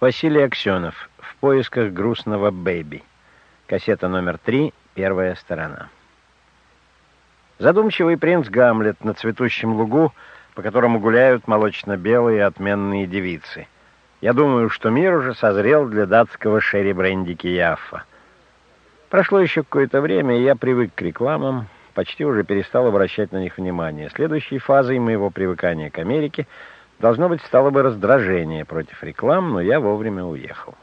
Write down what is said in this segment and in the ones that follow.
Василий Аксенов. В поисках грустного бэби. Кассета номер три, первая сторона. Задумчивый принц Гамлет на цветущем лугу, по которому гуляют молочно-белые отменные девицы. Я думаю, что мир уже созрел для датского шерри бренди Кияффа. Прошло еще какое-то время, и я привык к рекламам, почти уже перестал обращать на них внимание. Следующей фазой моего привыкания к Америке должно быть стало бы раздражение против реклам, но я вовремя уехал.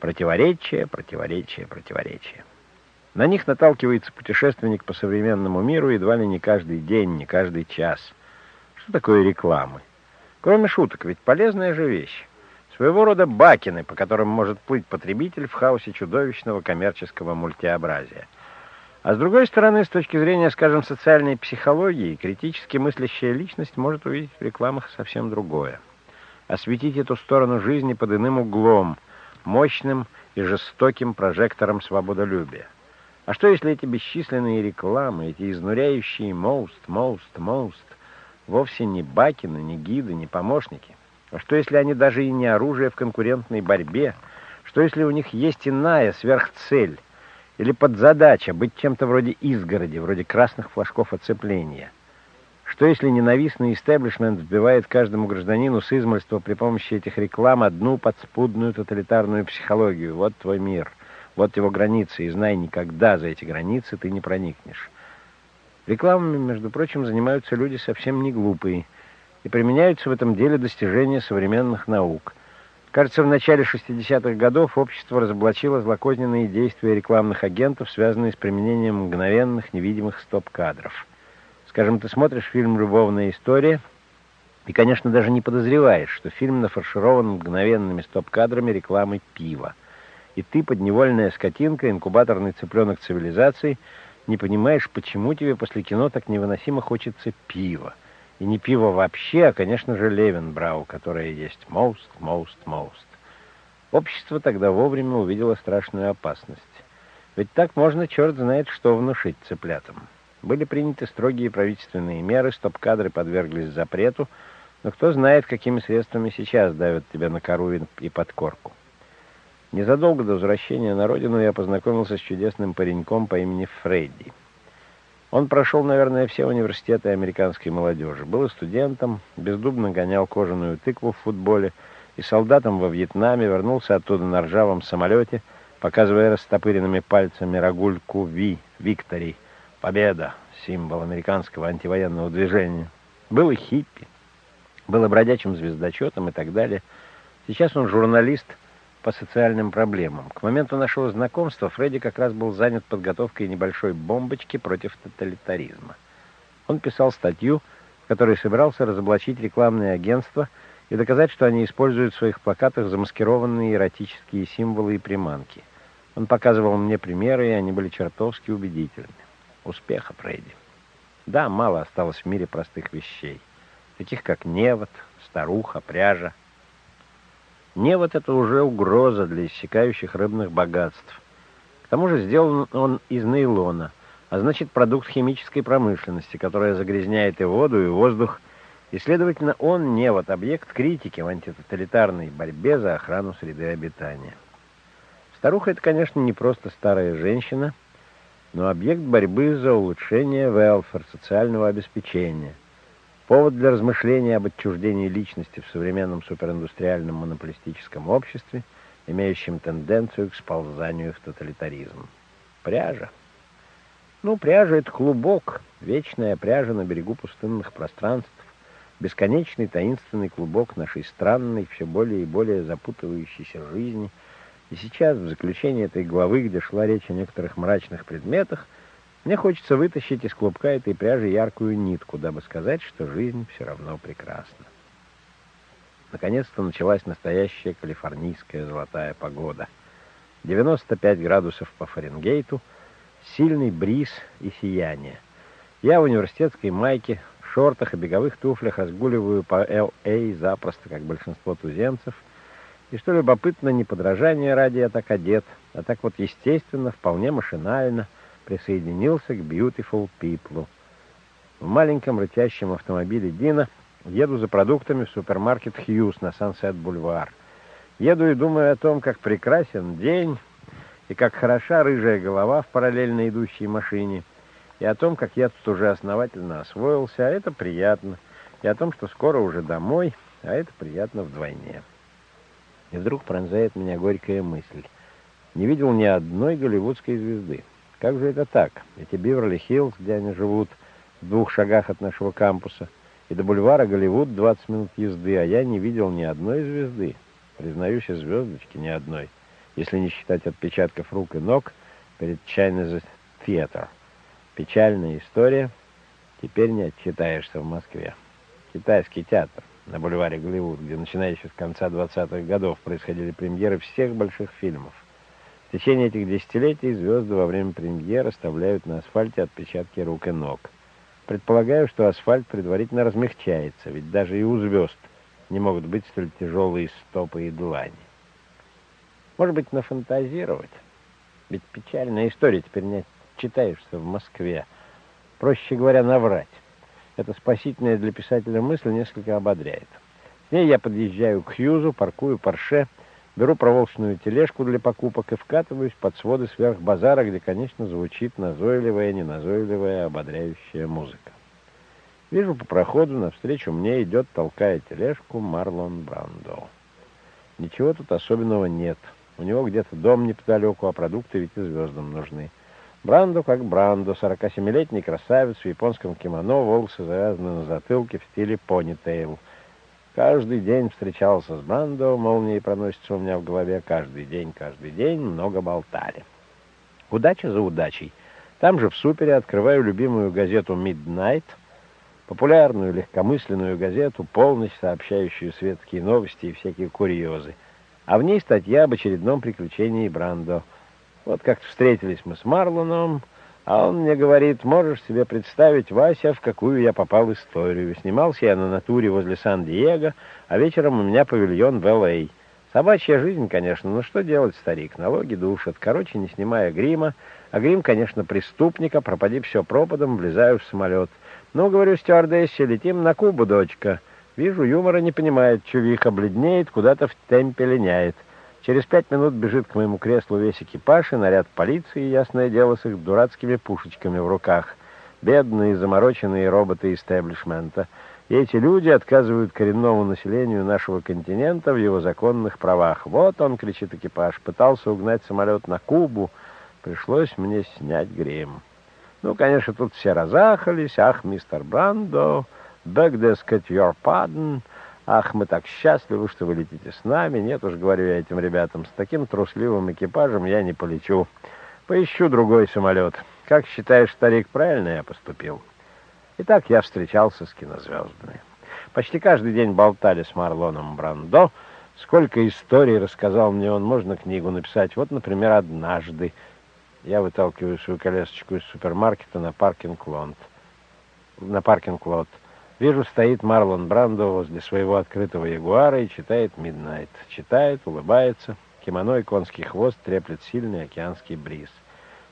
Противоречие, противоречие, противоречие. На них наталкивается путешественник по современному миру едва ли не каждый день, не каждый час. Что такое рекламы? Кроме шуток, ведь полезная же вещь. Своего рода бакины, по которым может плыть потребитель в хаосе чудовищного коммерческого мультиобразия. А с другой стороны, с точки зрения, скажем, социальной психологии, критически мыслящая личность может увидеть в рекламах совсем другое. Осветить эту сторону жизни под иным углом, мощным и жестоким прожектором свободолюбия. А что, если эти бесчисленные рекламы, эти изнуряющие «most», «most», «most» вовсе не бакины, не гиды, не помощники? А что, если они даже и не оружие в конкурентной борьбе? Что, если у них есть иная сверхцель или подзадача быть чем-то вроде изгороди, вроде красных флажков оцепления? Что, если ненавистный истеблишмент вбивает каждому гражданину с измольства при помощи этих реклам одну подспудную тоталитарную психологию? Вот твой мир, вот его границы, и знай, никогда за эти границы ты не проникнешь. Рекламами, между прочим, занимаются люди совсем не глупые – и применяются в этом деле достижения современных наук. Кажется, в начале 60-х годов общество разоблачило злокозненные действия рекламных агентов, связанные с применением мгновенных невидимых стоп-кадров. Скажем, ты смотришь фильм «Любовная история», и, конечно, даже не подозреваешь, что фильм нафарширован мгновенными стоп-кадрами рекламы пива. И ты, подневольная скотинка, инкубаторный цыпленок цивилизации, не понимаешь, почему тебе после кино так невыносимо хочется пива. И не пиво вообще, а, конечно же, Левенбрау, которое есть most, most, most. Общество тогда вовремя увидело страшную опасность. Ведь так можно, черт знает, что внушить цыплятам. Были приняты строгие правительственные меры, стоп-кадры подверглись запрету, но кто знает, какими средствами сейчас давят тебя на кору и подкорку. Незадолго до возвращения на родину я познакомился с чудесным пареньком по имени Фредди. Он прошел, наверное, все университеты американской молодежи. Был студентом, бездумно гонял кожаную тыкву в футболе, и солдатом во Вьетнаме вернулся оттуда на ржавом самолете, показывая растопыренными пальцами рогульку Ви, Виктори, победа, символ американского антивоенного движения. Был и хиппи, был и бродячим звездочетом и так далее. Сейчас он журналист – по социальным проблемам. К моменту нашего знакомства Фредди как раз был занят подготовкой небольшой бомбочки против тоталитаризма. Он писал статью, в которой собирался разоблачить рекламные агентства и доказать, что они используют в своих плакатах замаскированные эротические символы и приманки. Он показывал мне примеры, и они были чертовски убедительны. Успеха, Фредди. Да, мало осталось в мире простых вещей, таких как невод, старуха, пряжа, Невод — это уже угроза для иссякающих рыбных богатств. К тому же сделан он из нейлона, а значит продукт химической промышленности, которая загрязняет и воду, и воздух, и, следовательно, он невод, объект критики в антитоталитарной борьбе за охрану среды обитания. Старуха — это, конечно, не просто старая женщина, но объект борьбы за улучшение велфер, социального обеспечения — Повод для размышления об отчуждении личности в современном супериндустриальном монополистическом обществе, имеющем тенденцию к сползанию в тоталитаризм. Пряжа. Ну, пряжа — это клубок, вечная пряжа на берегу пустынных пространств, бесконечный таинственный клубок нашей странной, все более и более запутывающейся жизни. И сейчас, в заключении этой главы, где шла речь о некоторых мрачных предметах, мне хочется вытащить из клубка этой пряжи яркую нитку, дабы сказать, что жизнь все равно прекрасна. Наконец-то началась настоящая калифорнийская золотая погода. 95 градусов по Фаренгейту, сильный бриз и сияние. Я в университетской майке, шортах и беговых туфлях разгуливаю по Л.А. запросто, как большинство туземцев. И что любопытно, не подражание ради я так одет, а так вот естественно, вполне машинально – присоединился к Beautiful People. В маленьком рычащем автомобиле Дина еду за продуктами в супермаркет Хьюз на Сансет-бульвар. Еду и думаю о том, как прекрасен день, и как хороша рыжая голова в параллельно идущей машине, и о том, как я тут уже основательно освоился, а это приятно, и о том, что скоро уже домой, а это приятно вдвойне. И вдруг пронзает меня горькая мысль. Не видел ни одной голливудской звезды. Как же это так? Эти Биверли-Хиллз, где они живут, в двух шагах от нашего кампуса, и до бульвара Голливуд 20 минут езды, а я не видел ни одной звезды. Признаюсь, и звездочки ни одной, если не считать отпечатков рук и ног перед China Theater. Печальная история. Теперь не отчитаешься в Москве. Китайский театр на бульваре Голливуд, где начиная еще с конца 20-х годов происходили премьеры всех больших фильмов. В течение этих десятилетий звезды во время премьер оставляют на асфальте отпечатки рук и ног. Предполагаю, что асфальт предварительно размягчается, ведь даже и у звезд не могут быть столь тяжелые стопы и длани. Может быть, нафантазировать? Ведь печальная история, теперь не читаешься в Москве. Проще говоря, наврать. Эта спасительная для писателя мысль несколько ободряет. С ней я подъезжаю к Хьюзу, паркую Порше, Беру проволочную тележку для покупок и вкатываюсь под своды сверх базара, где, конечно, звучит назойливая, неназойливая, ободряющая музыка. Вижу по проходу, навстречу мне идет, толкая тележку, Марлон Брандо. Ничего тут особенного нет. У него где-то дом неподалеку, а продукты ведь и звездам нужны. Брандо как Брандо, 47-летний красавец в японском кимоно, волосы завязаны на затылке в стиле понитейл. Каждый день встречался с Брандо, молнией проносится у меня в голове. Каждый день, каждый день много болтали. Удача за удачей. Там же в супере открываю любимую газету «Midnight», популярную легкомысленную газету, полностью сообщающую светские новости и всякие курьезы. А в ней статья об очередном приключении Брандо. Вот как встретились мы с Марлоном, а он мне говорит, можешь себе представить, Вася, в какую я попал историю. Снимался я на натуре возле Сан-Диего, а вечером у меня павильон в Л.А. Собачья жизнь, конечно, но что делать, старик? Налоги душат. Короче, не снимая грима, а грим, конечно, преступника, пропади все пропадом, влезаю в самолет. Ну, говорю, стюардессе, летим на Кубу, дочка. Вижу, юмора не понимает, чувиха бледнеет, куда-то в темпе линяет. Через пять минут бежит к моему креслу весь экипаж и наряд полиции, ясное дело, с их дурацкими пушечками в руках. Бедные, замороченные роботы истеблишмента. И эти люди отказывают коренному населению нашего континента в его законных правах. Вот он, кричит экипаж, пытался угнать самолет на Кубу. Пришлось мне снять грим. Ну, конечно, тут все разахались. Ах, мистер Брандо, beg cut your pardon. Ах, мы так счастливы, что вы летите с нами. Нет уж, говорю я этим ребятам, с таким трусливым экипажем я не полечу. Поищу другой самолет. Как считаешь, старик, правильно я поступил? Итак, я встречался с кинозвездами. Почти каждый день болтали с Марлоном Брандо. Сколько историй рассказал мне он, можно книгу написать. Вот, например, однажды я выталкиваю свою колясочку из супермаркета на паркинг-лот. На паркинг-лот. Вижу, стоит Марлон Брандо возле своего открытого ягуара и читает «Миднайт». Читает, улыбается. Кимоно и конский хвост треплет сильный океанский бриз.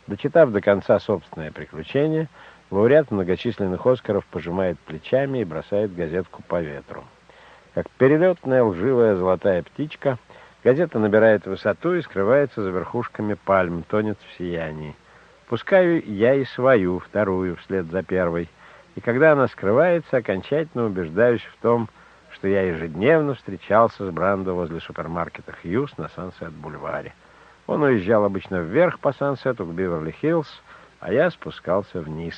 Дочитав до конца собственное приключение, лауреат многочисленных «Оскаров» пожимает плечами и бросает газетку по ветру. Как перелетная лживая золотая птичка, газета набирает высоту и скрывается за верхушками пальм, тонет в сиянии. Пускаю я и свою, вторую, вслед за первой — и когда она скрывается, окончательно убеждаюсь в том, что я ежедневно встречался с Брандо возле супермаркета «Хьюз» на Сансет-бульваре. Он уезжал обычно вверх по Сансету к Биверли-Хиллз, а я спускался вниз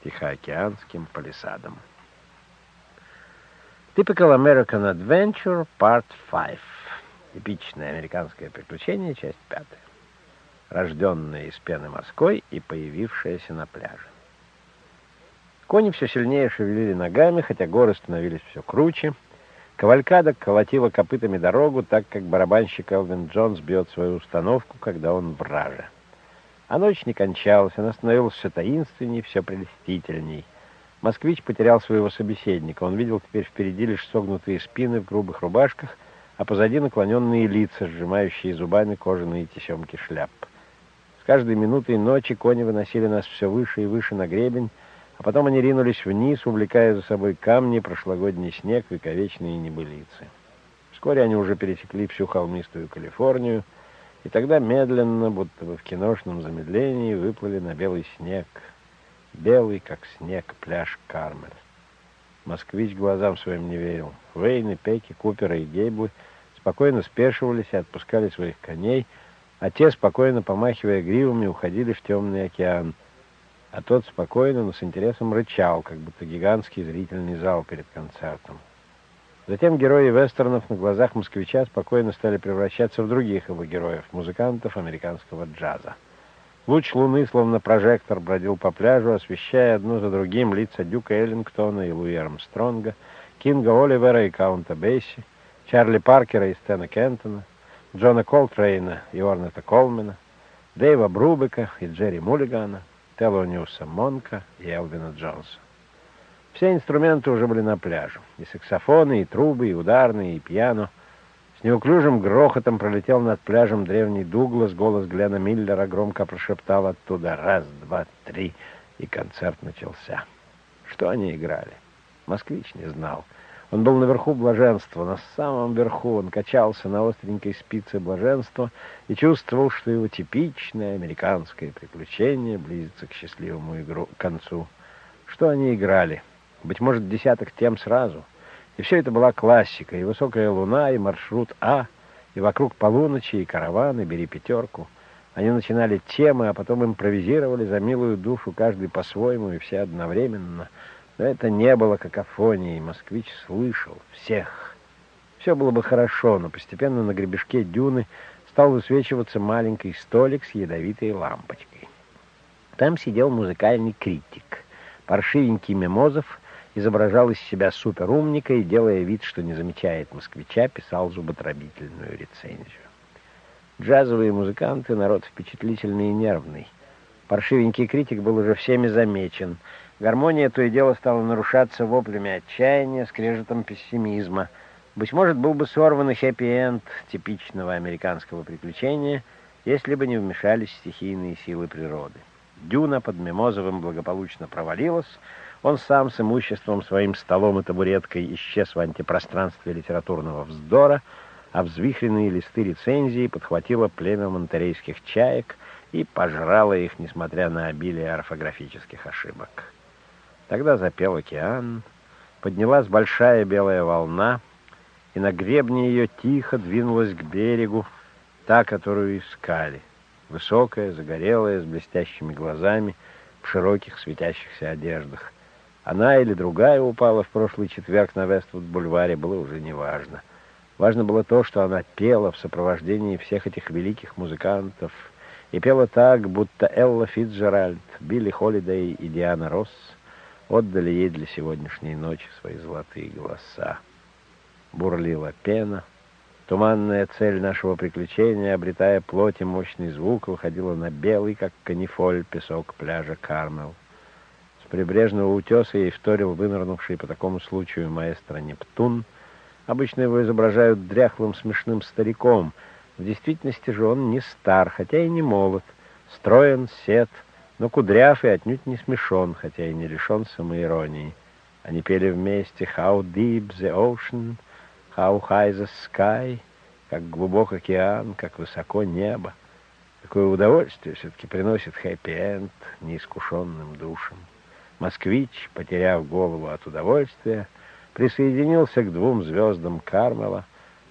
к Тихоокеанским палисадам. Typical American Adventure, Part 5. Эпичное американское приключение, часть пятая. Рожденная из пены морской и появившаяся на пляже. Кони все сильнее шевелили ногами, хотя горы становились все круче. Кавалькада колотила копытами дорогу, так как барабанщик Элвин Джонс бьет свою установку, когда он враже. А ночь не кончалась, она становилась все таинственней, все прелестительней. Москвич потерял своего собеседника. Он видел теперь впереди лишь согнутые спины в грубых рубашках, а позади наклоненные лица, сжимающие зубами кожаные тесемки шляп. С каждой минутой ночи кони выносили нас все выше и выше на гребень, а потом они ринулись вниз, увлекая за собой камни, прошлогодний снег, вековечные небылицы. Вскоре они уже пересекли всю холмистую Калифорнию, и тогда медленно, будто бы в киношном замедлении, выплыли на белый снег. Белый, как снег, пляж Кармель. Москвич глазам своим не верил. Вейны, Пеки, Купера и Гейблы спокойно спешивались и отпускали своих коней, а те, спокойно помахивая гривами, уходили в темный океан. А тот спокойно, но с интересом рычал, как будто гигантский зрительный зал перед концертом. Затем герои вестернов на глазах москвича спокойно стали превращаться в других его героев, музыкантов американского джаза. Луч луны, словно прожектор, бродил по пляжу, освещая одну за другим лица Дюка Эллингтона и Луи Армстронга, Кинга Оливера и Каунта Бейси, Чарли Паркера и Стэна Кентона, Джона Колтрейна и Орнета Колмена, Дэйва Брубека и Джерри Муллигана, Телониуса Монка и Элвина Джонса. Все инструменты уже были на пляже. И саксофоны, и трубы, и ударные, и пиано. С неуклюжим грохотом пролетел над пляжем древний Дуглас. Голос Глена Миллера громко прошептал оттуда «Раз, два, три». И концерт начался. Что они играли? Москвич не знал. Он был наверху блаженства, на самом верху. Он качался на остренькой спице блаженства и чувствовал, что его типичное американское приключение близится к счастливому игру, к концу. Что они играли? быть может, десяток тем сразу. И все это была классика, и высокая луна, и маршрут А, и вокруг полуночи, и караваны, бери пятерку. Они начинали темы, а потом импровизировали за милую душу, каждый по-своему и все одновременно. Но это не было какофонией, москвич слышал всех. Все было бы хорошо, но постепенно на гребешке дюны стал высвечиваться маленький столик с ядовитой лампочкой. Там сидел музыкальный критик, паршивенький Мимозов — изображал из себя суперумника и, делая вид, что не замечает москвича, писал зуботробительную рецензию. Джазовые музыканты — народ впечатлительный и нервный. Паршивенький критик был уже всеми замечен. Гармония то и дело стала нарушаться воплями отчаяния, скрежетом пессимизма. Быть может, был бы сорван и хэппи-энд типичного американского приключения, если бы не вмешались стихийные силы природы. Дюна под Мимозовым благополучно провалилась — он сам с имуществом, своим столом и табуреткой исчез в антипространстве литературного вздора, а взвихренные листы рецензии подхватило племя монтерейских чаек и пожрало их, несмотря на обилие орфографических ошибок. Тогда запел океан, поднялась большая белая волна, и на гребне ее тихо двинулась к берегу та, которую искали. Высокая, загорелая, с блестящими глазами, в широких светящихся одеждах. Она или другая упала в прошлый четверг на Вествуд-бульваре, было уже неважно. Важно было то, что она пела в сопровождении всех этих великих музыкантов, и пела так, будто Элла Фитджеральд, Билли Холидей и Диана Росс отдали ей для сегодняшней ночи свои золотые голоса. Бурлила пена. Туманная цель нашего приключения, обретая плоть и мощный звук, выходила на белый, как канифоль, песок пляжа Кармел прибрежного утеса ей вторил вынырнувший по такому случаю маэстро Нептун. Обычно его изображают дряхлым смешным стариком. В действительности же он не стар, хотя и не молод, строен, сед, но кудряв и отнюдь не смешон, хотя и не лишен самоиронии. Они пели вместе «How deep the ocean», «How high the sky», «Как глубок океан», «Как высоко небо». Какое удовольствие все-таки приносит хэппи-энд неискушенным душам. Москвич, потеряв голову от удовольствия, присоединился к двум звездам Кармела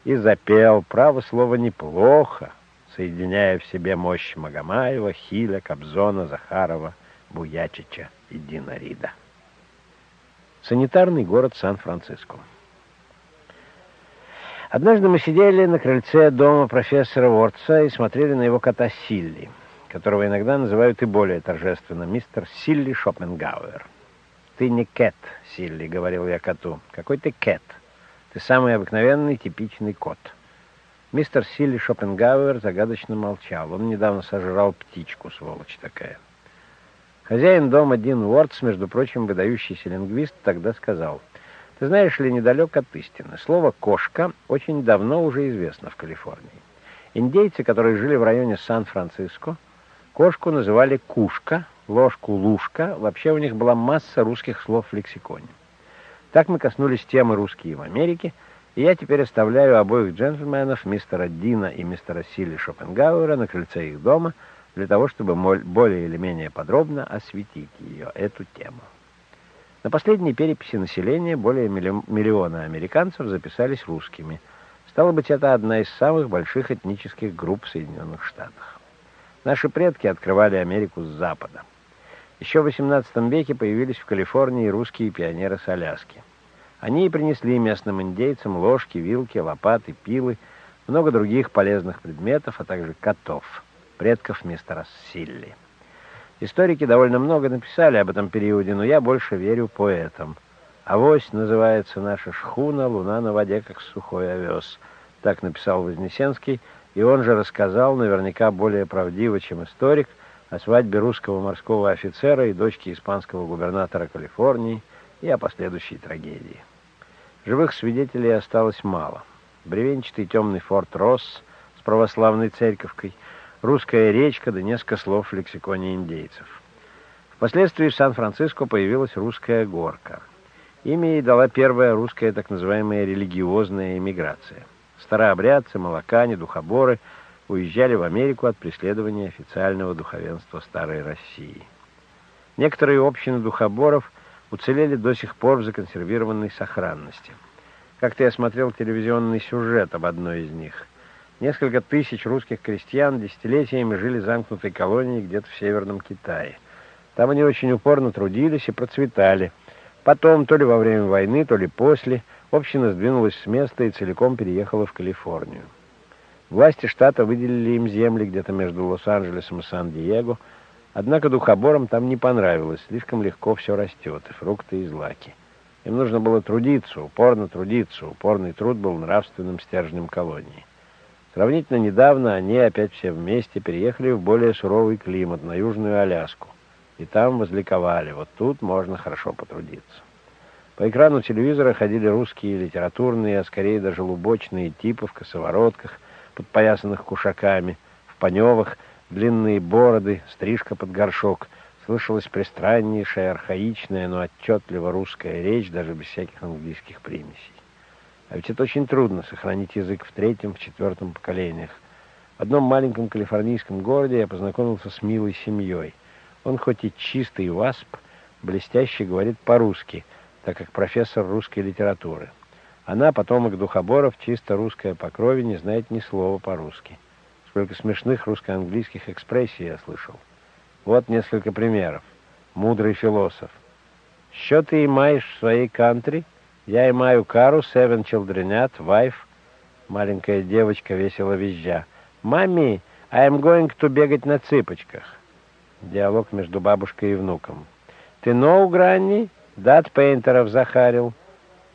и запел, право слово, неплохо, соединяя в себе мощь Магомаева, Хиля, Кобзона, Захарова, Буячича и Дина Рида. Санитарный город Сан-Франциско. Однажды мы сидели на крыльце дома профессора Уортса и смотрели на его кота Силли — которого иногда называют и более торжественно мистер Силли Шопенгауэр. «Ты не Кэт, Силли», — говорил я коту. «Какой ты Кэт? Ты самый обыкновенный, типичный кот». Мистер Силли Шопенгауэр загадочно молчал. Он недавно сожрал птичку, сволочь такая. Хозяин дома Дин Уортс, между прочим, выдающийся лингвист, тогда сказал, «Ты знаешь ли, недалек от истины. Слово «кошка» очень давно уже известно в Калифорнии. Индейцы, которые жили в районе Сан-Франциско, Кошку называли кушка, ложку лушка. Вообще у них была масса русских слов в лексиконе. Так мы коснулись темы «русские в Америке», И я теперь оставляю обоих джентльменов, мистера Дина и мистера Силли Шопенгауэра, на крыльце их дома, для того, чтобы более или менее подробно осветить ее, эту тему. На последней переписи населения более миллиона американцев записались русскими. Стало быть, это одна из самых больших этнических групп в Соединенных Штатах. Наши предки открывали Америку с запада. Еще в XVIII веке появились в Калифорнии русские пионеры с Аляски. Они и принесли местным индейцам ложки, вилки, лопаты, пилы, много других полезных предметов, а также котов, предков мистера Силли. Историки довольно много написали об этом периоде, но я больше верю поэтам. «Авось» называется наша шхуна, луна на воде, как сухой овес. Так написал Вознесенский, и он же рассказал, наверняка более правдиво, чем историк, о свадьбе русского морского офицера и дочки испанского губернатора Калифорнии и о последующей трагедии. Живых свидетелей осталось мало. Бревенчатый темный форт Росс с православной церковкой, русская речка да несколько слов в лексиконе индейцев. Впоследствии в Сан-Франциско появилась русская горка. Имя ей дала первая русская так называемая религиозная эмиграция. Старообрядцы, молокане, духоборы уезжали в Америку от преследования официального духовенства Старой России. Некоторые общины духоборов уцелели до сих пор в законсервированной сохранности. Как-то я смотрел телевизионный сюжет об одной из них. Несколько тысяч русских крестьян десятилетиями жили в замкнутой колонии где-то в Северном Китае. Там они очень упорно трудились и процветали. Потом, то ли во время войны, то ли после, община сдвинулась с места и целиком переехала в Калифорнию. Власти штата выделили им земли где-то между Лос-Анджелесом и Сан-Диего, Однако духоборам там не понравилось, слишком легко все растет, и фрукты, и злаки. Им нужно было трудиться, упорно трудиться, упорный труд был нравственным стержнем колонии. Сравнительно недавно они опять все вместе переехали в более суровый климат, на Южную Аляску, и там возликовали, вот тут можно хорошо потрудиться. По экрану телевизора ходили русские литературные, а скорее даже лубочные типы в косоворотках, подпоясанных кушаками, в паневах, длинные бороды, стрижка под горшок. Слышалась пристраннейшая, архаичная, но отчетливо русская речь, даже без всяких английских примесей. А ведь это очень трудно сохранить язык в третьем, в четвертом поколениях. В одном маленьком калифорнийском городе я познакомился с милой семьей. Он хоть и чистый васп, блестяще говорит по-русски, так как профессор русской литературы. Она, потомок духоборов, чисто русская по крови, не знает ни слова по-русски. Сколько смешных русско-английских экспрессий я слышал. Вот несколько примеров. Мудрый философ. Что ты имаешь в своей кантри? Я имаю кару, seven childrenят, wife. Маленькая девочка весело визжа. Мами, I am going to бегать на цыпочках. Диалог между бабушкой и внуком. Ты ноу, Гранни? Дат Пейнтеров захарил.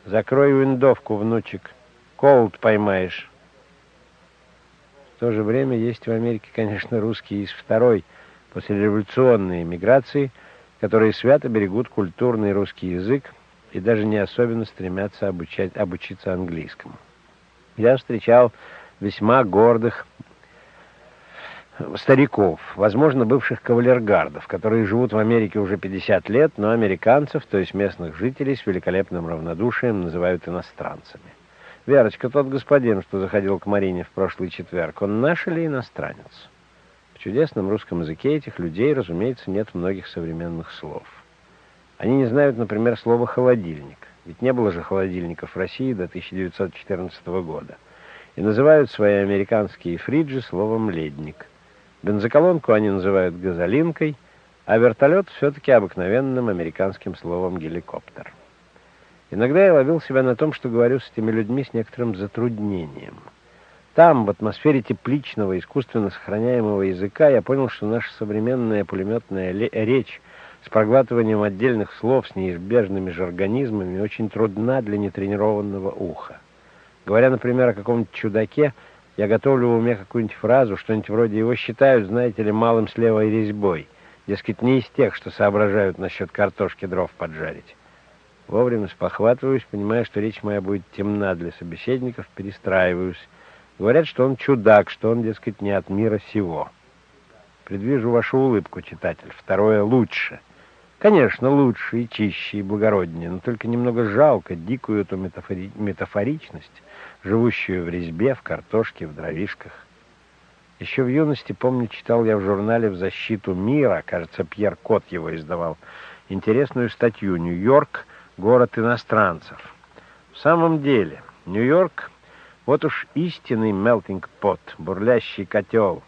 Закрой виндовку, внучек. Колд поймаешь. В то же время есть в Америке, конечно, русские из второй послереволюционной эмиграции, которые свято берегут культурный русский язык и даже не особенно стремятся обучать, обучиться английскому. Я встречал весьма гордых стариков, возможно, бывших кавалергардов, которые живут в Америке уже 50 лет, но американцев, то есть местных жителей, с великолепным равнодушием называют иностранцами. Верочка, тот господин, что заходил к Марине в прошлый четверг, он наш или иностранец? В чудесном русском языке этих людей, разумеется, нет многих современных слов. Они не знают, например, слова «холодильник». Ведь не было же холодильников в России до 1914 года. И называют свои американские фриджи словом «ледник». Бензоколонку они называют «газолинкой», а вертолет все-таки обыкновенным американским словом «геликоптер». Иногда я ловил себя на том, что говорю с этими людьми с некоторым затруднением. Там, в атмосфере тепличного, искусственно сохраняемого языка, я понял, что наша современная пулеметная речь с проглатыванием отдельных слов, с неизбежными же организмами, очень трудна для нетренированного уха. Говоря, например, о каком-нибудь чудаке, я готовлю в уме какую-нибудь фразу, что-нибудь вроде «его считают, знаете ли, малым с левой резьбой». Дескать, не из тех, что соображают насчет картошки дров поджарить. Вовремя спохватываюсь, понимая, что речь моя будет темна для собеседников, перестраиваюсь. Говорят, что он чудак, что он, дескать, не от мира сего. Предвижу вашу улыбку, читатель. Второе лучше. Конечно, лучше и чище и благороднее, но только немного жалко дикую эту метафори... метафоричность, живущую в резьбе, в картошке, в дровишках. Еще в юности, помню, читал я в журнале «В защиту мира», кажется, Пьер Кот его издавал, интересную статью «Нью-Йорк. Город иностранцев». В самом деле, Нью-Йорк — вот уж истинный мелтинг-пот, бурлящий котел.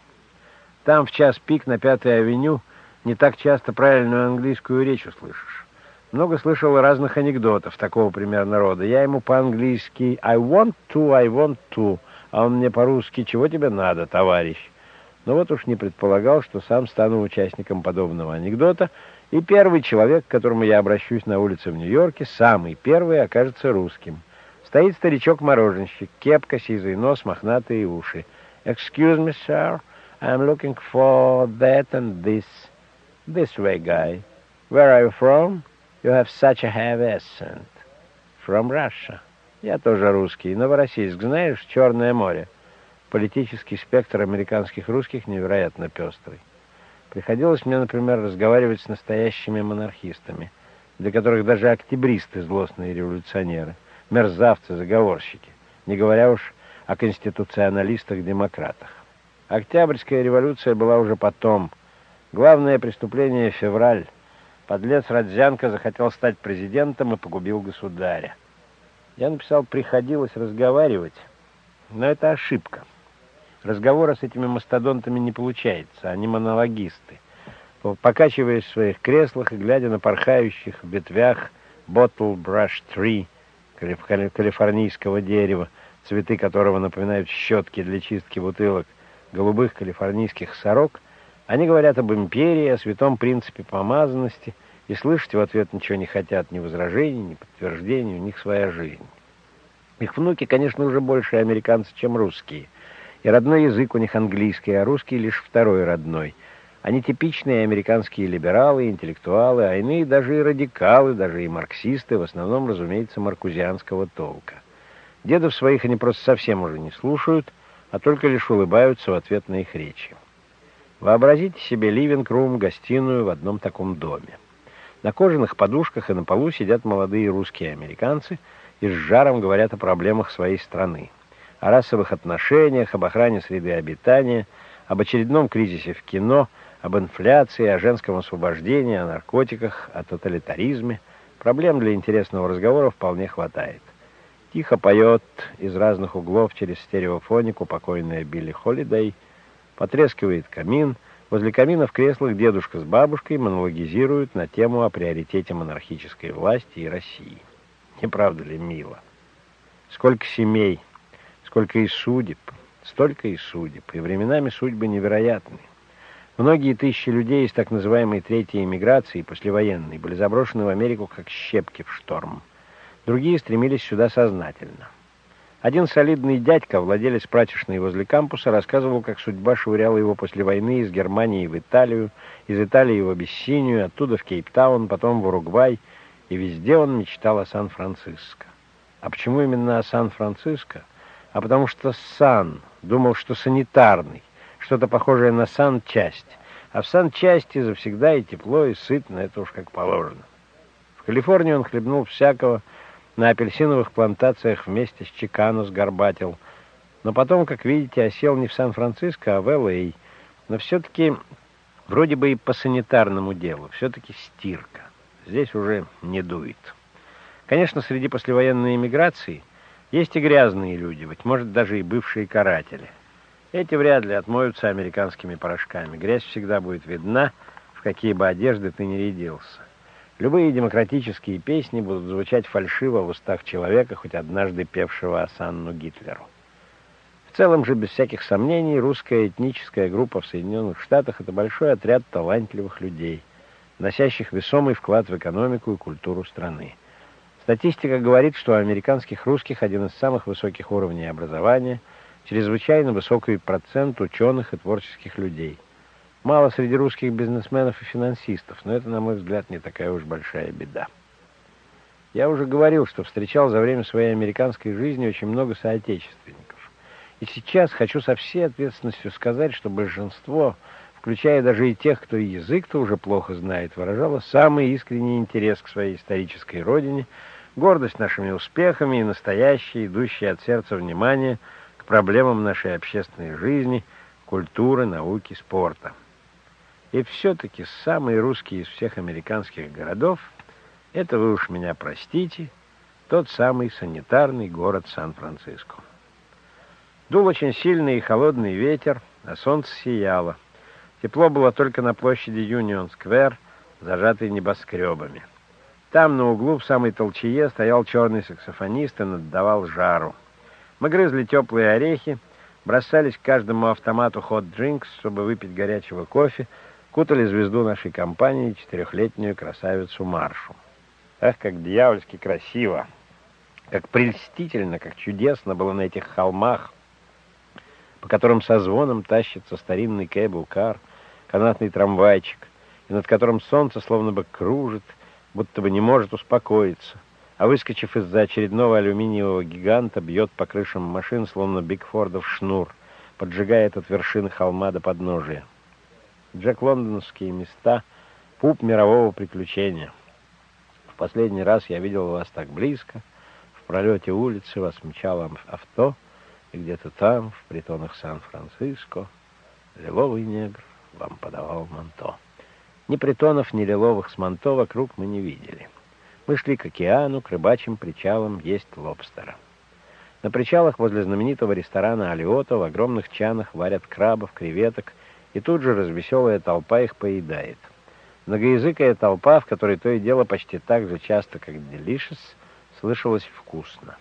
Там в час пик на Пятой авеню не так часто правильную английскую речь услышишь. Много слышал разных анекдотов такого примерно рода. Я ему по-английски «I want to, I want to», а он мне по-русски «Чего тебе надо, товарищ?» Но вот уж не предполагал, что сам стану участником подобного анекдота, и первый человек, к которому я обращусь на улице в Нью-Йорке, самый первый окажется русским. Стоит старичок-мороженщик, кепка, сизый нос, мохнатые уши. «Excuse me, sir, I'm looking for that and this. This way, guy. Where are you from? You have such a heavy accent. From Russia. Я тоже русский. Новороссийск, знаешь, Черное море. Политический спектр американских русских невероятно пестрый. Приходилось мне, например, разговаривать с настоящими монархистами, для которых даже октябристы злостные революционеры, мерзавцы, заговорщики, не говоря уж о конституционалистах-демократах. Октябрьская революция была уже потом. Главное преступление — февраль. Подлец Родзянко захотел стать президентом и погубил государя. Я написал «приходилось разговаривать», но это ошибка. Разговора с этими мастодонтами не получается, они монологисты. Покачиваясь в своих креслах и глядя на порхающих в ветвях Bottle Brush Tree калифорнийского дерева, цветы которого напоминают щетки для чистки бутылок, голубых калифорнийских сорок, они говорят об империи, о святом принципе помазанности, и слышать в ответ ничего не хотят, ни возражений, ни подтверждений, у них своя жизнь. Их внуки, конечно, уже больше американцы, чем русские – и родной язык у них английский, а русский лишь второй родной. Они типичные американские либералы, интеллектуалы, а иные даже и радикалы, даже и марксисты, в основном, разумеется, маркузианского толка. Дедов своих они просто совсем уже не слушают, а только лишь улыбаются в ответ на их речи. Вообразите себе ливинг-рум, гостиную в одном таком доме. На кожаных подушках и на полу сидят молодые русские американцы и с жаром говорят о проблемах своей страны о расовых отношениях, об охране среды обитания, об очередном кризисе в кино, об инфляции, о женском освобождении, о наркотиках, о тоталитаризме. Проблем для интересного разговора вполне хватает. Тихо поет из разных углов через стереофонику покойная Билли Холидей. Потрескивает камин. Возле камина в креслах дедушка с бабушкой монологизируют на тему о приоритете монархической власти и России. Не правда ли мило? Сколько семей Сколько и судеб, столько и судеб, и временами судьбы невероятны. Многие тысячи людей из так называемой третьей эмиграции, послевоенной, были заброшены в Америку как щепки в шторм. Другие стремились сюда сознательно. Один солидный дядька, владелец прачечной возле кампуса, рассказывал, как судьба швыряла его после войны из Германии в Италию, из Италии в Абиссинию, оттуда в Кейптаун, потом в Уругвай, и везде он мечтал о Сан-Франциско. А почему именно о Сан-Франциско? А потому что сан, думал, что санитарный, что-то похожее на санчасть. А в санчасти завсегда и тепло, и сытно, это уж как положено. В Калифорнии он хлебнул всякого, на апельсиновых плантациях вместе с Чикано сгорбатил. Но потом, как видите, осел не в Сан-Франциско, а в Л.А. Но все-таки вроде бы и по санитарному делу, все-таки стирка. Здесь уже не дует. Конечно, среди послевоенной эмиграции есть и грязные люди, быть может, даже и бывшие каратели. Эти вряд ли отмоются американскими порошками. Грязь всегда будет видна, в какие бы одежды ты ни рядился. Любые демократические песни будут звучать фальшиво в устах человека, хоть однажды певшего Асанну Гитлеру. В целом же, без всяких сомнений, русская этническая группа в Соединенных Штатах — это большой отряд талантливых людей, носящих весомый вклад в экономику и культуру страны. Статистика говорит, что у американских русских один из самых высоких уровней образования, чрезвычайно высокий процент ученых и творческих людей. Мало среди русских бизнесменов и финансистов, но это, на мой взгляд, не такая уж большая беда. Я уже говорил, что встречал за время своей американской жизни очень много соотечественников. И сейчас хочу со всей ответственностью сказать, что большинство, включая даже и тех, кто язык-то уже плохо знает, выражала самый искренний интерес к своей исторической родине, гордость нашими успехами и настоящее, идущее от сердца внимание к проблемам нашей общественной жизни, культуры, науки, спорта. И все-таки самый русский из всех американских городов, это вы уж меня простите, тот самый санитарный город Сан-Франциско. Дул очень сильный и холодный ветер, а солнце сияло. Тепло было только на площади Юнион-сквер, зажатой небоскребами. Там, на углу, в самой толчее, стоял черный саксофонист и наддавал жару. Мы грызли теплые орехи, бросались к каждому автомату drinks, чтобы выпить горячего кофе, кутали звезду нашей компании, четырехлетнюю красавицу Маршу. Ах, как дьявольски красиво! Как прельстительно, как чудесно было на этих холмах, по которым со звоном тащится старинный кэбл-кар, канатный трамвайчик, и над которым солнце словно бы кружит, будто бы не может успокоиться, а выскочив из-за очередного алюминиевого гиганта, бьет по крышам машин, словно Бигфордов шнур, поджигает от вершины холма до подножия. Джек Лондонские места — пуп мирового приключения. В последний раз я видел вас так близко. В пролете улицы вас мчало авто, и где-то там, в притонах Сан-Франциско, лиловый негр вам подавал манто. Ни притонов, ни лиловых манто вокруг мы не видели. Мы шли к океану, к рыбачьим причалам есть лобстера. На причалах возле знаменитого ресторана «Алиото» в огромных чанах варят крабов, креветок и тут же развеселая толпа их поедает. Многоязыкая толпа, в которой то и дело почти так же часто, как «Делишес», слышалось вкусно.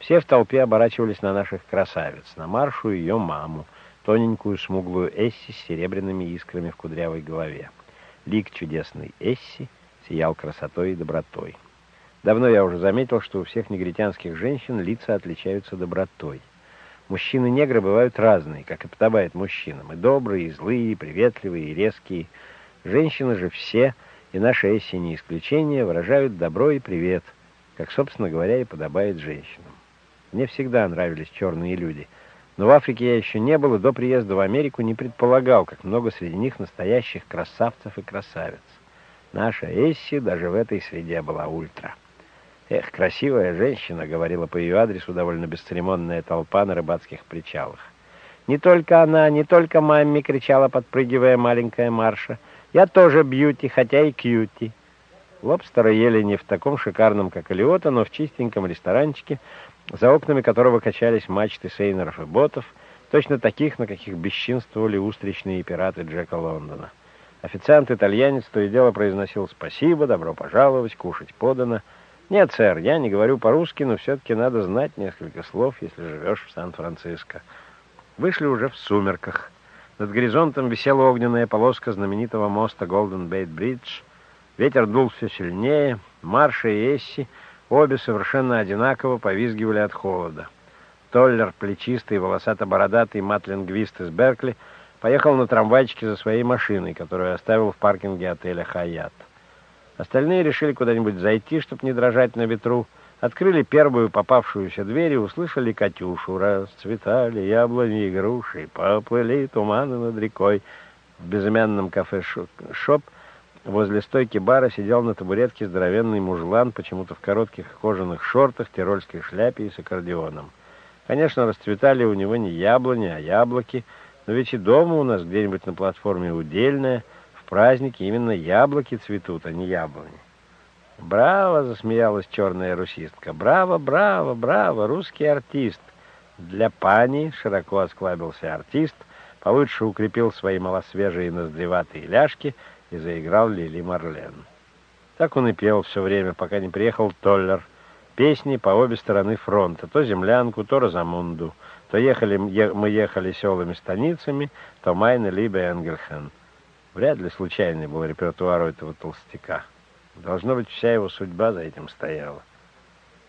Все в толпе оборачивались на наших красавиц, на Маршу и ее маму, тоненькую смуглую Эсси с серебряными искрами в кудрявой голове. Лик чудесной Эсси сиял красотой и добротой. Давно я уже заметил, что у всех негритянских женщин лица отличаются добротой. Мужчины-негры бывают разные, как и подобает мужчинам. И добрые, и злые, и приветливые, и резкие. Женщины же все, и наша Эсси не исключение, выражают добро и привет, как, собственно говоря, и подобает женщинам. Мне всегда нравились черные люди. Но в Африке я еще не был, и до приезда в Америку не предполагал, как много среди них настоящих красавцев и красавиц. Наша Эсси даже в этой среде была ультра. «Эх, красивая женщина», — говорила по ее адресу довольно бесцеремонная толпа на рыбацких причалах. «Не только она, не только мамми», — кричала, подпрыгивая маленькая Марша. «Я тоже бьюти, хотя и кьюти». Лобстера ели не в таком шикарном, как Элиота, но в чистеньком ресторанчике, за окнами которого качались мачты сейнеров и ботов, точно таких, на каких бесчинствовали устричные пираты Джека Лондона. Официант-итальянец то и дело произносил «спасибо», «добро пожаловать», «кушать подано», «Нет, сэр, я не говорю по-русски, но все-таки надо знать несколько слов, если живешь в Сан-Франциско». Вышли уже в сумерках. Над горизонтом висела огненная полоска знаменитого моста Голден Бейт Бридж. Ветер дул все сильнее. Марша и Эсси обе совершенно одинаково повизгивали от холода. Толлер, плечистый, волосато-бородатый мат-лингвист из Беркли, поехал на трамвайчике за своей машиной, которую оставил в паркинге отеля «Хаят». Остальные решили куда-нибудь зайти, чтобы не дрожать на ветру. Открыли первую попавшуюся дверь и услышали Катюшу. Расцветали яблони и груши, поплыли туманы над рекой. В безымянном кафе «Шоп» возле стойки бара сидел на табуретке здоровенный мужлан, почему-то в коротких кожаных шортах, тирольской шляпе и с аккордеоном. Конечно, расцветали у него не яблони, а яблоки, но ведь и дома у нас где-нибудь на платформе удельная — праздники именно яблоки цветут, а не яблони. «Браво!» — засмеялась черная русистка. «Браво, браво, браво! Русский артист!» Для пани широко осклабился артист, получше укрепил свои малосвежие ноздреватые ляжки и заиграл Лили Марлен. Так он и пел все время, пока не приехал Толлер. Песни по обе стороны фронта, то землянку, то Розамунду. То ехали, мы ехали селыми станицами, то Майна либо Энгельхен. Вряд ли случайный был репертуар у этого толстяка. Должно быть, вся его судьба за этим стояла.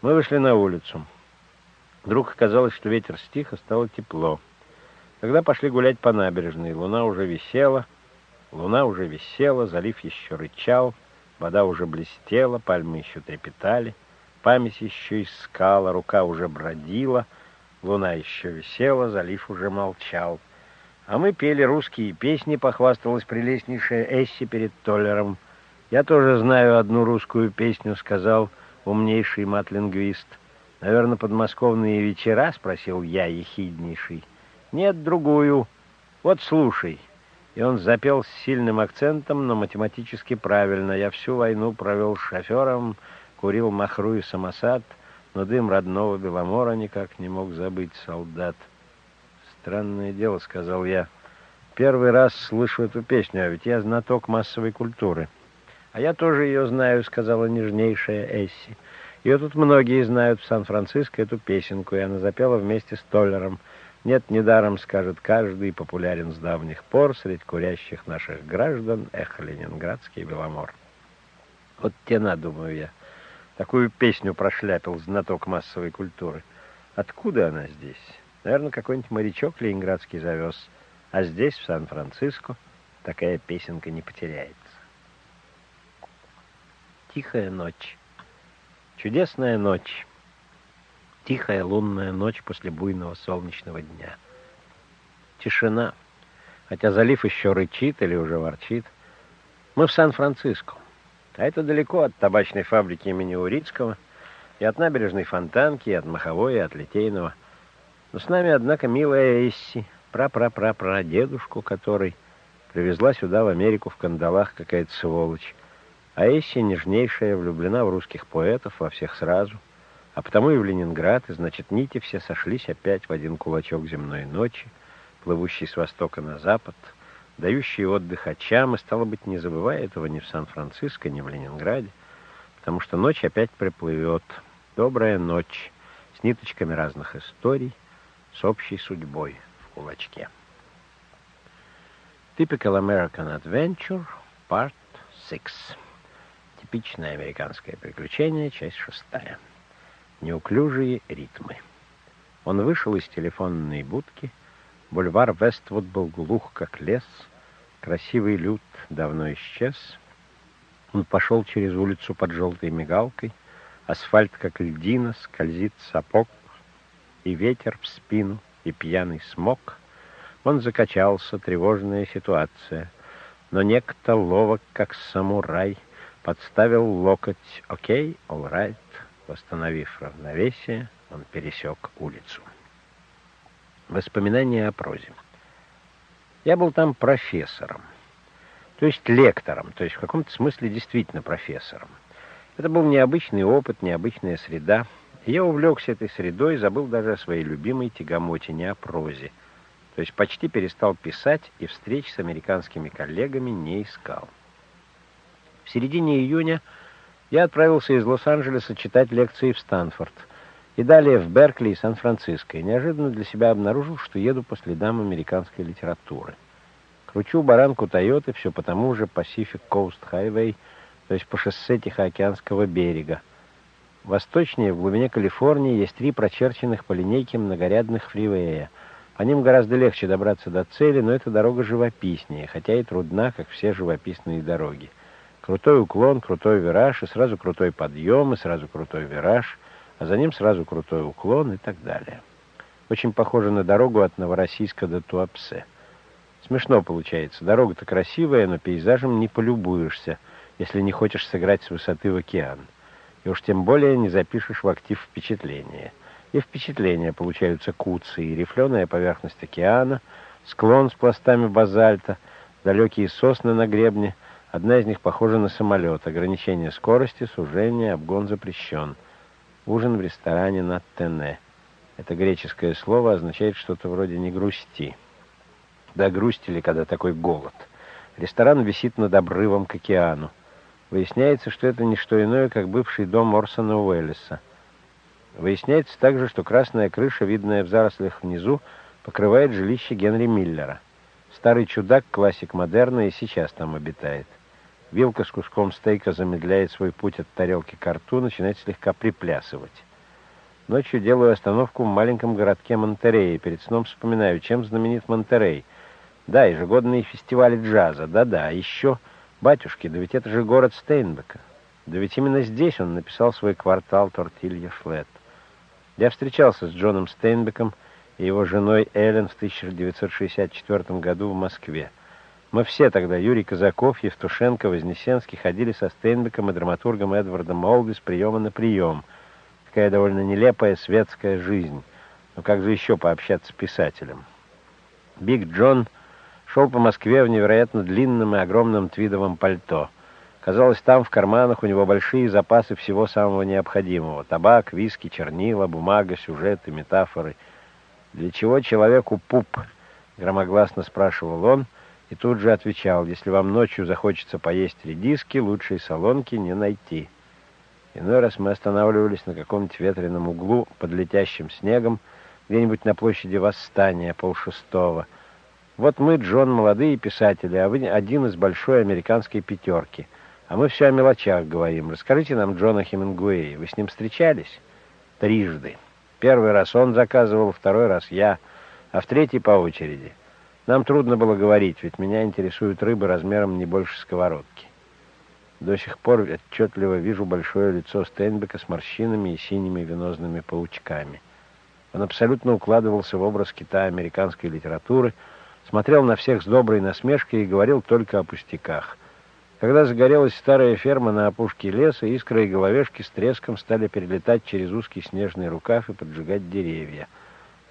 Мы вышли на улицу. Вдруг оказалось, что ветер стих, и стало тепло. Тогда пошли гулять по набережной. Луна уже висела, луна уже висела, залив еще рычал, вода уже блестела, пальмы еще трепетали, память еще искала, рука уже бродила, луна еще висела, залив уже молчал. А мы пели русские песни, похвасталась прелестнейшая Эсси перед Толлером. Я тоже знаю одну русскую песню, сказал умнейший мат-лингвист. Наверное, подмосковные вечера, спросил я, ехиднейший. Нет, другую. Вот слушай. И он запел с сильным акцентом, но математически правильно. Я всю войну провел шофером, курил махру и самосад, но дым родного Беломора никак не мог забыть солдат. «Странное дело», — сказал я. «Первый раз слышу эту песню, а ведь я знаток массовой культуры». «А я тоже ее знаю», — сказала нежнейшая Эсси. Ее тут многие знают в Сан-Франциско, эту песенку, и она запела вместе с Толлером. Нет, недаром, скажет каждый, популярен с давних пор среди курящих наших граждан, эх, ленинградский Беломор. Вот тена, думаю я, такую песню прошляпил знаток массовой культуры. Откуда она здесь? Наверное, какой-нибудь морячок ленинградский завез. А здесь, в Сан-Франциско, такая песенка не потеряется. Тихая ночь. Чудесная ночь. Тихая лунная ночь после буйного солнечного дня. Тишина, хотя залив еще рычит или уже ворчит. Мы в Сан-Франциско, а это далеко от табачной фабрики имени Урицкого, и от набережной Фонтанки, и от Маховой, и от Литейного. Но с нами, однако, милая Эсси, пра-пра-пра-пра, который привезла сюда, в Америку, в кандалах какая-то сволочь. А Эсси, нежнейшая, влюблена в русских поэтов, во всех сразу. А потому и в Ленинград, и, значит, нити все сошлись опять в один кулачок земной ночи, плывущий с востока на запад, дающий отдых очам, и, стало быть, не забывая этого ни в Сан-Франциско, ни в Ленинграде, потому что ночь опять приплывет. Добрая ночь с ниточками разных историй, с общей судьбой в кулачке. Typical American Adventure, Part 6. Типичное американское приключение, часть шестая. Неуклюжие ритмы. Он вышел из телефонной будки. Бульвар Вествуд был глух, как лес. Красивый люд давно исчез. Он пошел через улицу под желтой мигалкой. Асфальт, как льдина, скользит сапог и ветер в спину, и пьяный смог. Он закачался, тревожная ситуация. Но некто ловок, как самурай, подставил локоть. «Окей, all right». Восстановив равновесие, он пересек улицу. Воспоминания о прозе. Я был там профессором, то есть лектором, то есть в каком-то смысле действительно профессором. Это был необычный опыт, необычная среда — я увлекся этой средой, забыл даже о своей любимой тягомотине, о прозе. То есть почти перестал писать и встреч с американскими коллегами не искал. В середине июня я отправился из Лос-Анджелеса читать лекции в Станфорд и далее в Беркли и Сан-Франциско, и неожиданно для себя обнаружил, что еду по следам американской литературы. Кручу баранку Тойоты все по тому же Pacific Coast Highway, то есть по шоссе Тихоокеанского берега, Восточнее, в глубине Калифорнии, есть три прочерченных по линейке многорядных фривея. По ним гораздо легче добраться до цели, но эта дорога живописнее, хотя и трудна, как все живописные дороги. Крутой уклон, крутой вираж, и сразу крутой подъем, и сразу крутой вираж, а за ним сразу крутой уклон и так далее. Очень похоже на дорогу от Новороссийска до Туапсе. Смешно получается. Дорога-то красивая, но пейзажем не полюбуешься, если не хочешь сыграть с высоты в океан и уж тем более не запишешь в актив впечатления. И впечатления получаются куцы, рифленая поверхность океана, склон с пластами базальта, далекие сосны на гребне. Одна из них похожа на самолет. Ограничение скорости, сужение, обгон запрещен. Ужин в ресторане на Тене. Это греческое слово означает что-то вроде «не грусти». Да грустили, когда такой голод. Ресторан висит над обрывом к океану. Выясняется, что это не что иное, как бывший дом Орсона Уэллиса. Выясняется также, что красная крыша, видная в зарослях внизу, покрывает жилище Генри Миллера. Старый чудак, классик модерна, и сейчас там обитает. Вилка с куском стейка замедляет свой путь от тарелки к рту, начинает слегка приплясывать. Ночью делаю остановку в маленьком городке Монтерее. Перед сном вспоминаю, чем знаменит Монтерей. Да, ежегодные фестивали джаза. Да-да, а еще Батюшки, да ведь это же город Стейнбека. Да ведь именно здесь он написал свой квартал Тортилья Флет. Я встречался с Джоном Стейнбеком и его женой Эллен в 1964 году в Москве. Мы все тогда, Юрий Казаков, Евтушенко, Вознесенский, ходили со Стейнбеком и драматургом Эдвардом Молби с приема на прием. Какая довольно нелепая светская жизнь. Но как же еще пообщаться с писателем? Биг Джон шел по Москве в невероятно длинном и огромном твидовом пальто. Казалось, там в карманах у него большие запасы всего самого необходимого. Табак, виски, чернила, бумага, сюжеты, метафоры. «Для чего человеку пуп?» — громогласно спрашивал он, и тут же отвечал, «Если вам ночью захочется поесть редиски, лучшей солонки не найти». Иной раз мы останавливались на каком-нибудь ветреном углу под летящим снегом, где-нибудь на площади Восстания, полшестого. Вот мы, Джон, молодые писатели, а вы один из большой американской пятерки. А мы все о мелочах говорим. Расскажите нам Джона Хемингуэя. Вы с ним встречались? Трижды. Первый раз он заказывал, второй раз я, а в третий по очереди. Нам трудно было говорить, ведь меня интересуют рыбы размером не больше сковородки. До сих пор отчетливо вижу большое лицо Стейнбека с морщинами и синими венозными паучками. Он абсолютно укладывался в образ кита американской литературы, смотрел на всех с доброй насмешкой и говорил только о пустяках. Когда загорелась старая ферма на опушке леса, искры и головешки с треском стали перелетать через узкий снежный рукав и поджигать деревья.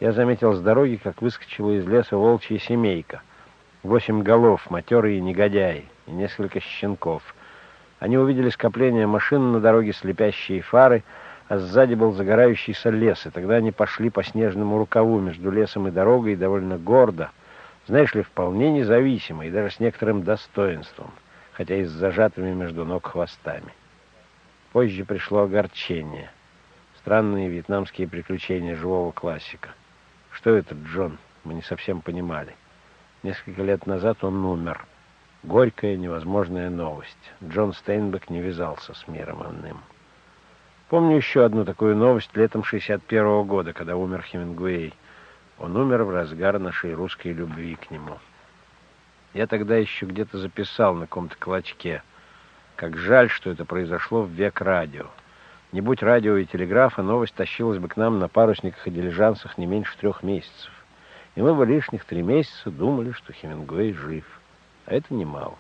Я заметил с дороги, как выскочила из леса волчья семейка. Восемь голов, матерые негодяи, и несколько щенков. Они увидели скопление машин на дороге, слепящие фары, а сзади был загорающийся лес, и тогда они пошли по снежному рукаву между лесом и дорогой довольно гордо, знаешь ли, вполне независимо и даже с некоторым достоинством, хотя и с зажатыми между ног хвостами. Позже пришло огорчение. Странные вьетнамские приключения живого классика. Что это, Джон? Мы не совсем понимали. Несколько лет назад он умер. Горькая, невозможная новость. Джон Стейнбек не вязался с миром иным. Помню еще одну такую новость летом 61 -го года, когда умер Хемингуэй. Он умер в разгар нашей русской любви к нему. Я тогда еще где-то записал на каком-то клочке. Как жаль, что это произошло в век радио. Не будь радио и телеграфа, новость тащилась бы к нам на парусниках и дилижансах не меньше трех месяцев. И мы бы лишних три месяца думали, что Хемингуэй жив. А это немало.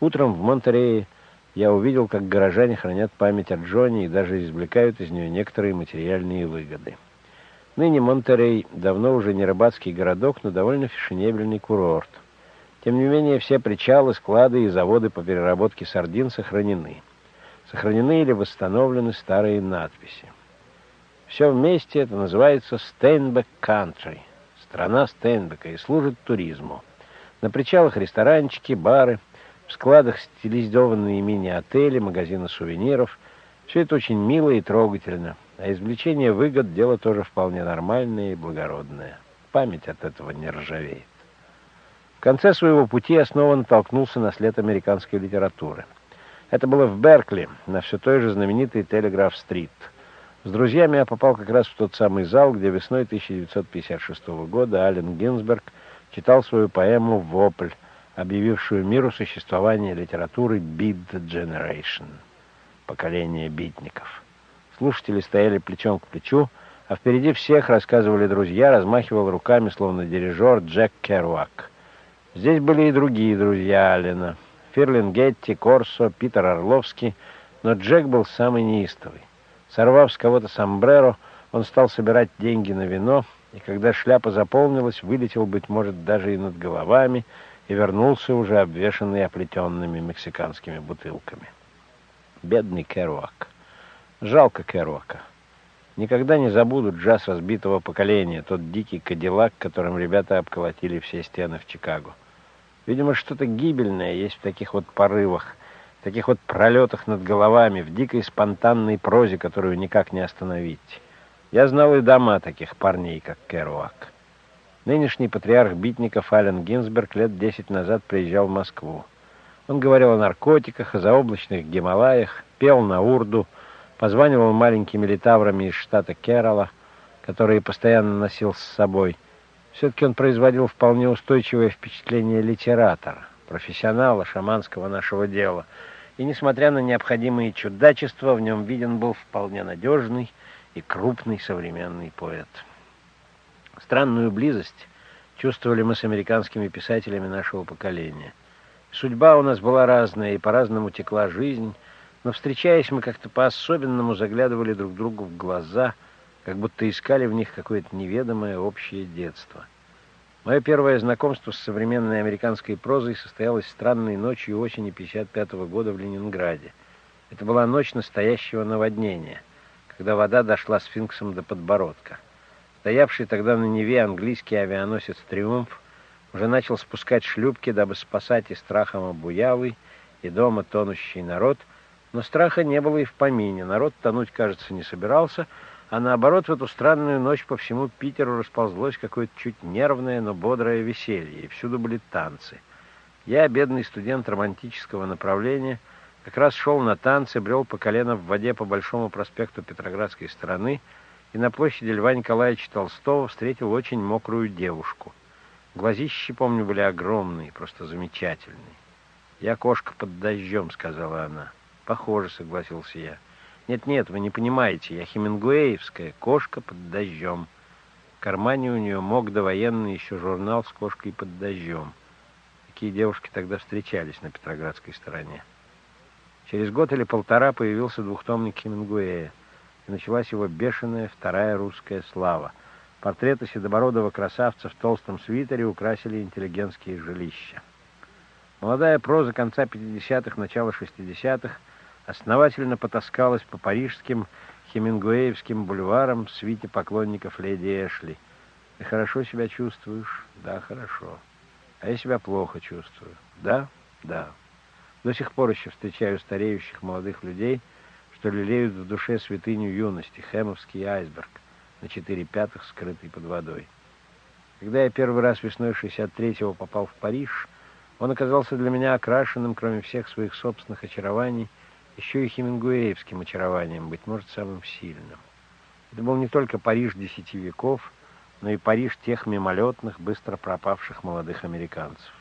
Утром в Монтерее я увидел, как горожане хранят память о Джоне и даже извлекают из нее некоторые материальные выгоды. Ныне Монтерей давно уже не рыбацкий городок, но довольно фешенебельный курорт. Тем не менее, все причалы, склады и заводы по переработке сардин сохранены. Сохранены или восстановлены старые надписи. Все вместе это называется Стейнбек Country, страна Стейнбека, и служит туризму. На причалах ресторанчики, бары – в складах стилизованные мини-отели, магазины сувениров. Все это очень мило и трогательно. А извлечение выгод – дело тоже вполне нормальное и благородное. Память от этого не ржавеет. В конце своего пути я снова натолкнулся на след американской литературы. Это было в Беркли, на все той же знаменитой Телеграф-стрит. С друзьями я попал как раз в тот самый зал, где весной 1956 года Ален Гинзберг читал свою поэму «Вопль», объявившую миру существование литературы «Beat Generation» — поколение битников. Слушатели стояли плечом к плечу, а впереди всех рассказывали друзья, размахивал руками, словно дирижер Джек Керуак. Здесь были и другие друзья Алина. Фирлин Гетти, Корсо, Питер Орловский, но Джек был самый неистовый. Сорвав с кого-то сомбреро, он стал собирать деньги на вино, и когда шляпа заполнилась, вылетел, быть может, даже и над головами — и вернулся уже обвешанный оплетенными мексиканскими бутылками. Бедный Керуак. Жалко Керуака. Никогда не забуду джаз разбитого поколения, тот дикий кадиллак, которым ребята обколотили все стены в Чикаго. Видимо, что-то гибельное есть в таких вот порывах, в таких вот пролетах над головами, в дикой спонтанной прозе, которую никак не остановить. Я знал и дома таких парней, как Керуак. Нынешний патриарх битников Ален Гинзберг лет десять назад приезжал в Москву. Он говорил о наркотиках, о заоблачных Гималаях, пел на урду, позванивал маленькими литаврами из штата Керала, которые постоянно носил с собой. Все-таки он производил вполне устойчивое впечатление литератора, профессионала шаманского нашего дела. И, несмотря на необходимые чудачества, в нем виден был вполне надежный и крупный современный поэт. Странную близость чувствовали мы с американскими писателями нашего поколения. Судьба у нас была разная, и по-разному текла жизнь, но, встречаясь, мы как-то по-особенному заглядывали друг другу в глаза, как будто искали в них какое-то неведомое общее детство. Мое первое знакомство с современной американской прозой состоялось странной ночью осени 55 -го года в Ленинграде. Это была ночь настоящего наводнения, когда вода дошла сфинксом до подбородка. Стоявший тогда на Неве английский авианосец «Триумф» уже начал спускать шлюпки, дабы спасать и страхом обуявый, и дома тонущий народ, но страха не было и в помине. Народ тонуть, кажется, не собирался, а наоборот, в эту странную ночь по всему Питеру расползлось какое-то чуть нервное, но бодрое веселье, и всюду были танцы. Я, бедный студент романтического направления, как раз шел на танцы, брел по колено в воде по Большому проспекту Петроградской стороны и на площади Льва Николаевича Толстого встретил очень мокрую девушку. Глазищи, помню, были огромные, просто замечательные. «Я кошка под дождем», — сказала она. «Похоже», — согласился я. Нет-нет, вы не понимаете, я хемингуэевская, кошка под дождем. В кармане у нее мог довоенный еще журнал с кошкой под дождем. Такие девушки тогда встречались на Петроградской стороне. Через год или полтора появился двухтомник Хемингуэя, и началась его бешеная вторая русская слава. Портреты седобородого красавца в толстом свитере украсили интеллигентские жилища. Молодая проза конца 50-х, начала 60-х — основательно потаскалась по парижским Хемингуэевским бульварам в свите поклонников леди Эшли. Ты хорошо себя чувствуешь? Да, хорошо. А я себя плохо чувствую. Да? Да. До сих пор еще встречаю стареющих молодых людей, что лелеют в душе святыню юности, Хэмовский айсберг, на четыре пятых, скрытый под водой. Когда я первый раз весной 63-го попал в Париж, он оказался для меня окрашенным, кроме всех своих собственных очарований, еще и хемингуэевским очарованием, быть может, самым сильным. Это был не только Париж десяти веков, но и Париж тех мимолетных, быстро пропавших молодых американцев.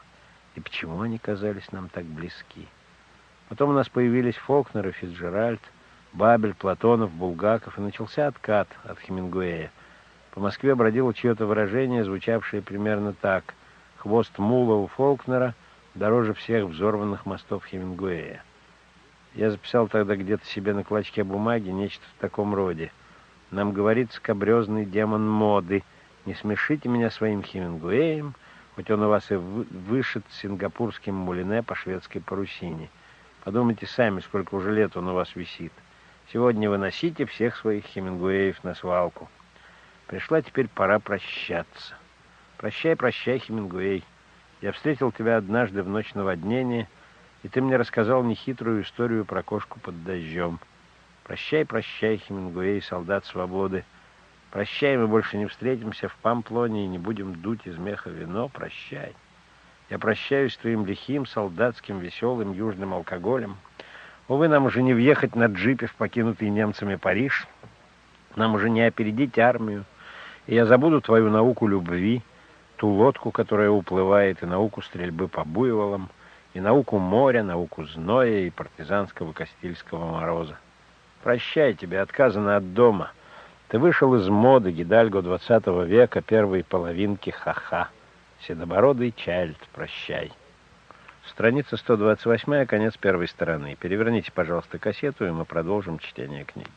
И почему они казались нам так близки? Потом у нас появились Фолкнер и Фицджеральд, Бабель, Платонов, Булгаков, и начался откат от Хемингуэя. По Москве бродило чье-то выражение, звучавшее примерно так. «Хвост мула у Фолкнера дороже всех взорванных мостов Хемингуэя». Я записал тогда где-то себе на клочке бумаги нечто в таком роде. Нам говорит скобрезный демон моды. Не смешите меня своим Хемингуэем, хоть он у вас и вышит сингапурским мулине по шведской парусине. Подумайте сами, сколько уже лет он у вас висит. Сегодня выносите всех своих Хемингуэев на свалку. Пришла теперь пора прощаться. Прощай, прощай, Хемингуэй. Я встретил тебя однажды в ночь наводнения — и ты мне рассказал нехитрую историю про кошку под дождем. Прощай, прощай, Хемингуэй, солдат свободы. Прощай, мы больше не встретимся в Памплоне и не будем дуть из меха вино. Прощай. Я прощаюсь с твоим лихим, солдатским, веселым южным алкоголем. Увы, нам уже не въехать на джипе в покинутый немцами Париж. Нам уже не опередить армию. И я забуду твою науку любви, ту лодку, которая уплывает, и науку стрельбы по буйволам — и науку моря, науку зноя и партизанского Кастильского мороза. Прощай, тебе отказано от дома. Ты вышел из моды Гидальго двадцатого века, первой половинки ха-ха. Седобородый Чайльд, прощай. Страница 128, конец первой стороны. Переверните, пожалуйста, кассету, и мы продолжим чтение книги.